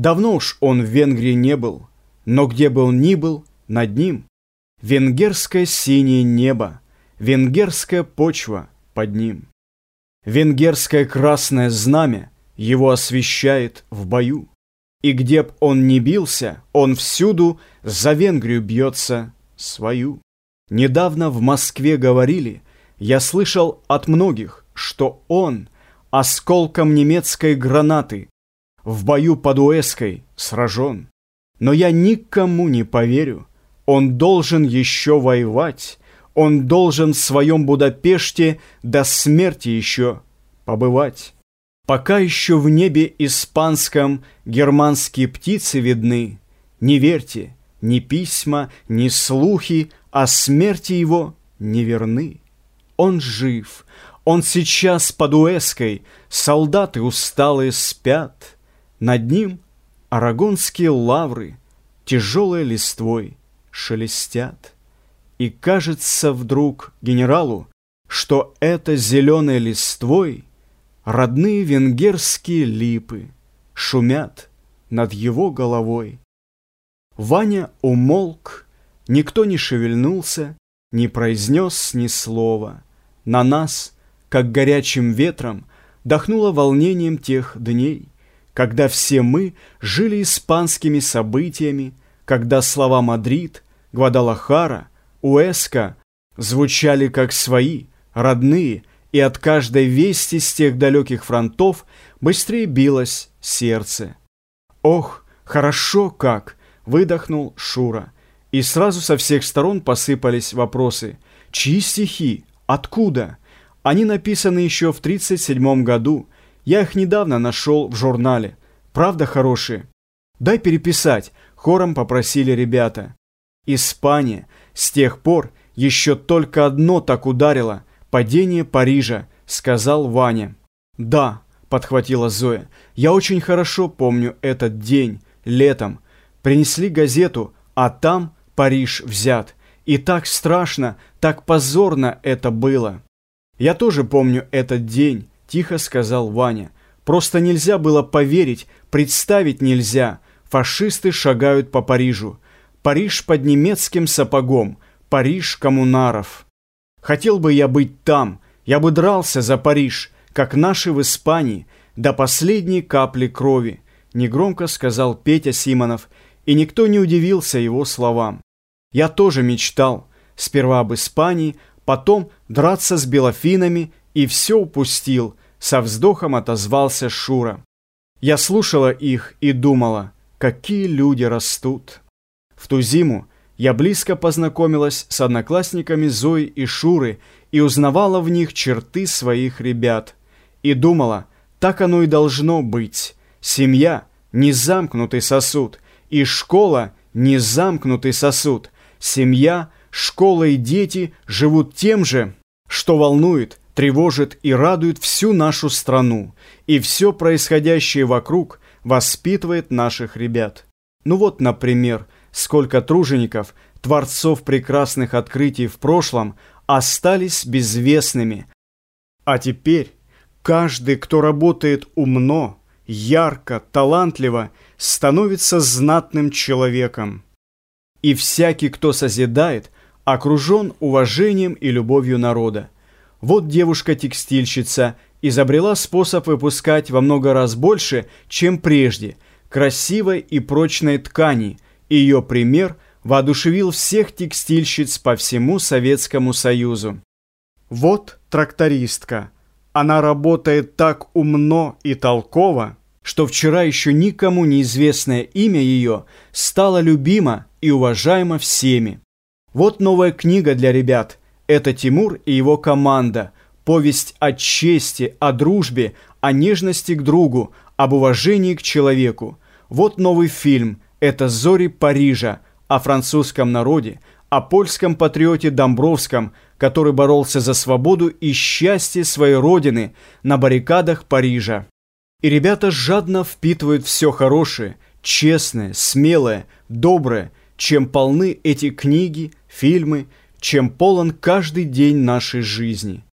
Давно уж он в Венгрии не был, но где бы он ни был, над ним Венгерское синее небо, венгерская почва под ним. Венгерское красное знамя его освещает в бою. И где б он ни бился, он всюду за Венгрию бьется свою. Недавно в Москве говорили, я слышал от многих, что он осколком немецкой гранаты в бою под Уэской сражен. Но я никому не поверю, он должен еще воевать, он должен в своем Будапеште до смерти еще побывать. Пока еще в небе испанском германские птицы видны, не верьте, ни письма, ни слухи о смерти его не верны. Он жив, он сейчас под Уэской, солдаты усталые спят. Над ним арагонские лавры тяжелой листвой шелестят. И кажется вдруг генералу, что это зеленой листвой Родные венгерские липы Шумят над его головой. Ваня умолк, никто не шевельнулся, Не произнес ни слова. На нас, как горячим ветром, Дохнуло волнением тех дней, Когда все мы жили испанскими событиями, Когда слова Мадрид, Гвадалахара, Уэска Звучали как свои, родные, и от каждой вести с тех далеких фронтов быстрее билось сердце. «Ох, хорошо как!» — выдохнул Шура. И сразу со всех сторон посыпались вопросы. «Чьи стихи? Откуда?» Они написаны еще в 37 году. Я их недавно нашел в журнале. Правда хорошие? «Дай переписать», — хором попросили ребята. Испания с тех пор еще только одно так ударило — «Падение Парижа», — сказал Ваня. «Да», — подхватила Зоя, — «я очень хорошо помню этот день, летом. Принесли газету, а там Париж взят. И так страшно, так позорно это было». «Я тоже помню этот день», — тихо сказал Ваня. «Просто нельзя было поверить, представить нельзя. Фашисты шагают по Парижу. Париж под немецким сапогом, Париж коммунаров». Хотел бы я быть там, я бы дрался за Париж, как наши в Испании, до последней капли крови, негромко сказал Петя Симонов, и никто не удивился его словам. Я тоже мечтал, сперва об Испании, потом драться с белофинами, и все упустил, со вздохом отозвался Шура. Я слушала их и думала, какие люди растут. В ту зиму я близко познакомилась с одноклассниками Зои и Шуры и узнавала в них черты своих ребят. И думала, так оно и должно быть. Семья – не замкнутый сосуд, и школа – не замкнутый сосуд. Семья, школа и дети живут тем же, что волнует, тревожит и радует всю нашу страну, и все происходящее вокруг воспитывает наших ребят. Ну вот, например, – сколько тружеников, творцов прекрасных открытий в прошлом, остались безвестными. А теперь каждый, кто работает умно, ярко, талантливо, становится знатным человеком. И всякий, кто созидает, окружен уважением и любовью народа. Вот девушка-текстильщица изобрела способ выпускать во много раз больше, чем прежде, красивой и прочной ткани – ее пример воодушевил всех текстильщиц по всему Советскому Союзу. Вот трактористка. Она работает так умно и толково, что вчера еще никому неизвестное имя ее стало любимо и уважаемо всеми. Вот новая книга для ребят. Это Тимур и его команда. Повесть о чести, о дружбе, о нежности к другу, об уважении к человеку. Вот новый фильм – это «Зори Парижа», о французском народе, о польском патриоте Домбровском, который боролся за свободу и счастье своей родины на баррикадах Парижа. И ребята жадно впитывают все хорошее, честное, смелое, доброе, чем полны эти книги, фильмы, чем полон каждый день нашей жизни –